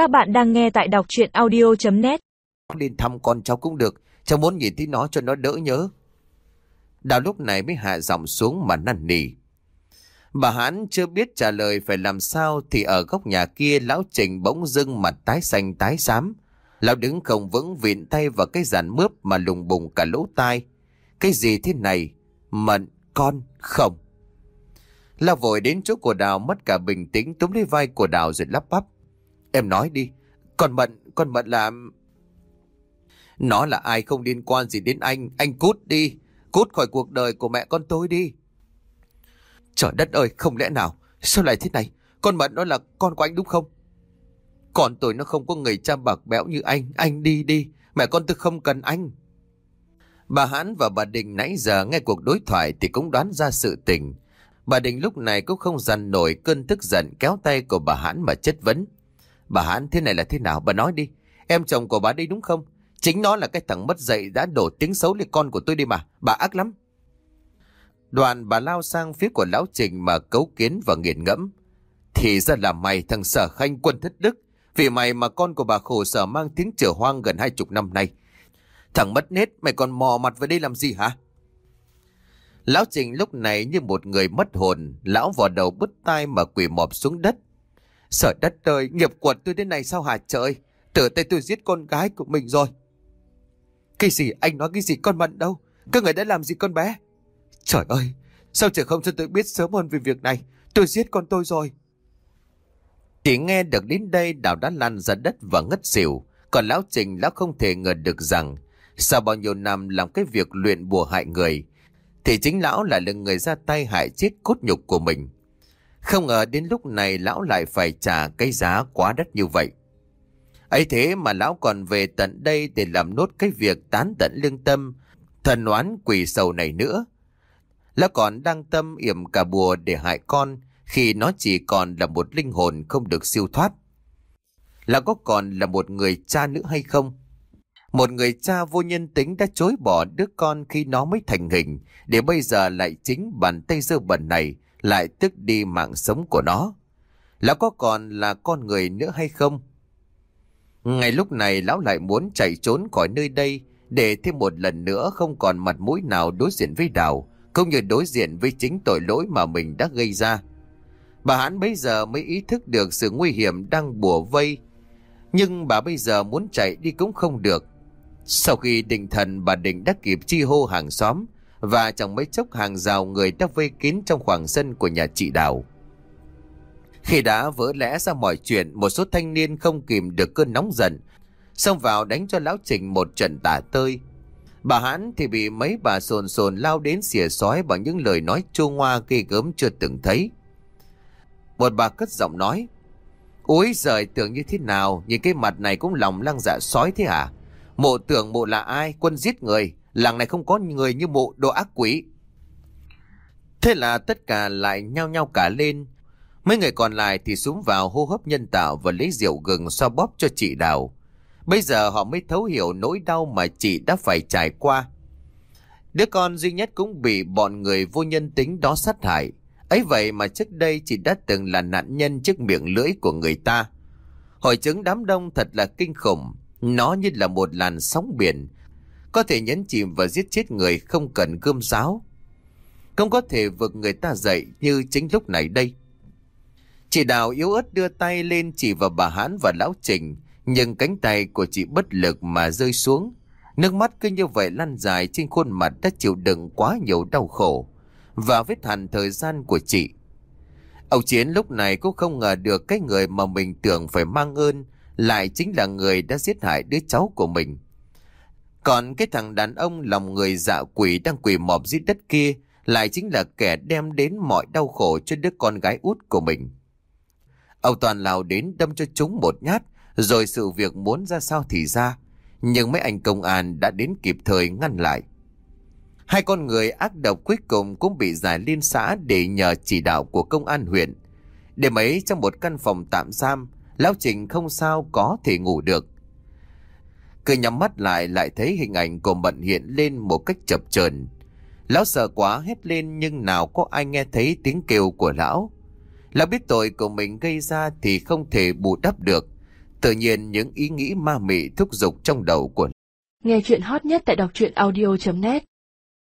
Các bạn đang nghe tại đọc chuyện audio.net Lên thăm con cháu cũng được, cháu muốn nhìn thấy nó cho nó đỡ nhớ. Đào lúc này mới hạ giọng xuống mà năn nỉ. Bà Hán chưa biết trả lời phải làm sao thì ở góc nhà kia lão Trình bỗng dưng mặt tái xanh tái xám. Lão đứng không vững vịn tay vào cái giàn mướp mà lùng bùng cả lỗ tai. Cái gì thế này? Mận, con, không. Lão vội đến chỗ của Đào mất cả bình tĩnh túm lấy vai của Đào rồi lắp bắp. Em nói đi, con Mận, con Mận là... Nó là ai không liên quan gì đến anh, anh cút đi, cút khỏi cuộc đời của mẹ con tôi đi. Trời đất ơi, không lẽ nào, sao lại thế này, con Mận nó là con của anh đúng không? Còn tôi nó không có người cha bạc béo như anh, anh đi đi, mẹ con tôi không cần anh. Bà Hán và bà Đình nãy giờ nghe cuộc đối thoại thì cũng đoán ra sự tình. Bà Đình lúc này cũng không dằn nổi cơn tức giận kéo tay của bà Hán mà chất vấn. Bà Hán thế này là thế nào? Bà nói đi. Em chồng của bà đây đúng không? Chính nó là cái thằng mất dạy đã đổ tiếng xấu lên con của tôi đi mà. Bà ác lắm. Đoàn bà lao sang phía của lão Trình mà cấu kiến và nghiền ngẫm. Thì ra là mày thằng sở khanh quân thất đức. Vì mày mà con của bà khổ sở mang tiếng trở hoang gần hai chục năm nay. Thằng mất nết mày còn mò mặt về đây làm gì hả? Lão Trình lúc này như một người mất hồn, lão vò đầu bứt tai mà quỳ mọp xuống đất sợ đất trời nghiệp quật tôi đến này sao hả trời? Tự tay tôi giết con gái của mình rồi. Cái gì? Anh nói cái gì con mận đâu? Các người đã làm gì con bé? Trời ơi, sao trời không cho tôi biết sớm hơn về việc này? Tôi giết con tôi rồi. Chỉ nghe được đến đây đào đã lăn ra đất và ngất xỉu. Còn lão Trình lão không thể ngờ được rằng sau bao nhiêu năm làm cái việc luyện bùa hại người thì chính lão lại là người ra tay hại chết cốt nhục của mình. Không ngờ đến lúc này lão lại phải trả cái giá quá đắt như vậy. ấy thế mà lão còn về tận đây để làm nốt cái việc tán tận lương tâm, thần oán quỷ sầu này nữa. Lão còn đang tâm yểm cả bùa để hại con khi nó chỉ còn là một linh hồn không được siêu thoát. Là có còn là một người cha nữa hay không? Một người cha vô nhân tính đã chối bỏ đứa con khi nó mới thành hình, để bây giờ lại chính bàn tay dơ bẩn này lại tức đi mạng sống của nó. Lão có còn là con người nữa hay không? Ngay lúc này lão lại muốn chạy trốn khỏi nơi đây để thêm một lần nữa không còn mặt mũi nào đối diện với Đào, không như đối diện với chính tội lỗi mà mình đã gây ra. Bà hắn bây giờ mới ý thức được sự nguy hiểm đang bùa vây, nhưng bà bây giờ muốn chạy đi cũng không được. Sau khi định thần bà Định đã kịp chi hô hàng xóm và chẳng mấy chốc hàng rào người đã vây kín trong khoảng sân của nhà chị Đào. Khi đã vỡ lẽ ra mọi chuyện, một số thanh niên không kìm được cơn nóng giận, xông vào đánh cho lão Trình một trận tả tơi. Bà Hãn thì bị mấy bà sồn sồn lao đến xỉa sói bằng những lời nói chua ngoa ghê gớm chưa từng thấy. Một bà cất giọng nói, Úi giời tưởng như thế nào, nhìn cái mặt này cũng lòng lăng dạ sói thế hả? Mộ tưởng mộ là ai? Quân giết người. Làng này không có người như mộ đồ ác quỷ. Thế là tất cả lại nhao nhao cả lên. Mấy người còn lại thì xuống vào hô hấp nhân tạo và lấy rượu gừng xoa bóp cho chị Đào. Bây giờ họ mới thấu hiểu nỗi đau mà chị đã phải trải qua. Đứa con duy nhất cũng bị bọn người vô nhân tính đó sát hại. ấy vậy mà trước đây chị đã từng là nạn nhân trước miệng lưỡi của người ta. Hội chứng đám đông thật là kinh khủng. Nó như là một làn sóng biển, có thể nhấn chìm và giết chết người không cần gươm giáo. Không có thể vực người ta dậy như chính lúc này đây. Chị Đào yếu ớt đưa tay lên chỉ vào bà Hán và Lão Trình, nhưng cánh tay của chị bất lực mà rơi xuống. Nước mắt cứ như vậy lăn dài trên khuôn mặt đã chịu đựng quá nhiều đau khổ và vết hẳn thời gian của chị. Ông Chiến lúc này cũng không ngờ được cái người mà mình tưởng phải mang ơn lại chính là người đã giết hại đứa cháu của mình. Còn cái thằng đàn ông lòng người dạ quỷ đang quỳ mọp dưới đất kia lại chính là kẻ đem đến mọi đau khổ cho đứa con gái út của mình. Ông Toàn lao đến đâm cho chúng một nhát, rồi sự việc muốn ra sao thì ra. Nhưng mấy anh công an đã đến kịp thời ngăn lại. Hai con người ác độc cuối cùng cũng bị giải liên xã để nhờ chỉ đạo của công an huyện. Đêm ấy trong một căn phòng tạm giam, Lão Trình không sao có thể ngủ được. Cứ nhắm mắt lại lại thấy hình ảnh của Mận hiện lên một cách chập chờn. Lão sợ quá, hét lên, nhưng nào có ai nghe thấy tiếng kêu của lão. Lão biết tội của mình gây ra thì không thể bù đắp được. Tự nhiên những ý nghĩ ma mị thúc giục trong đầu của Nghe chuyện hot nhất tại đọc truyện audio.net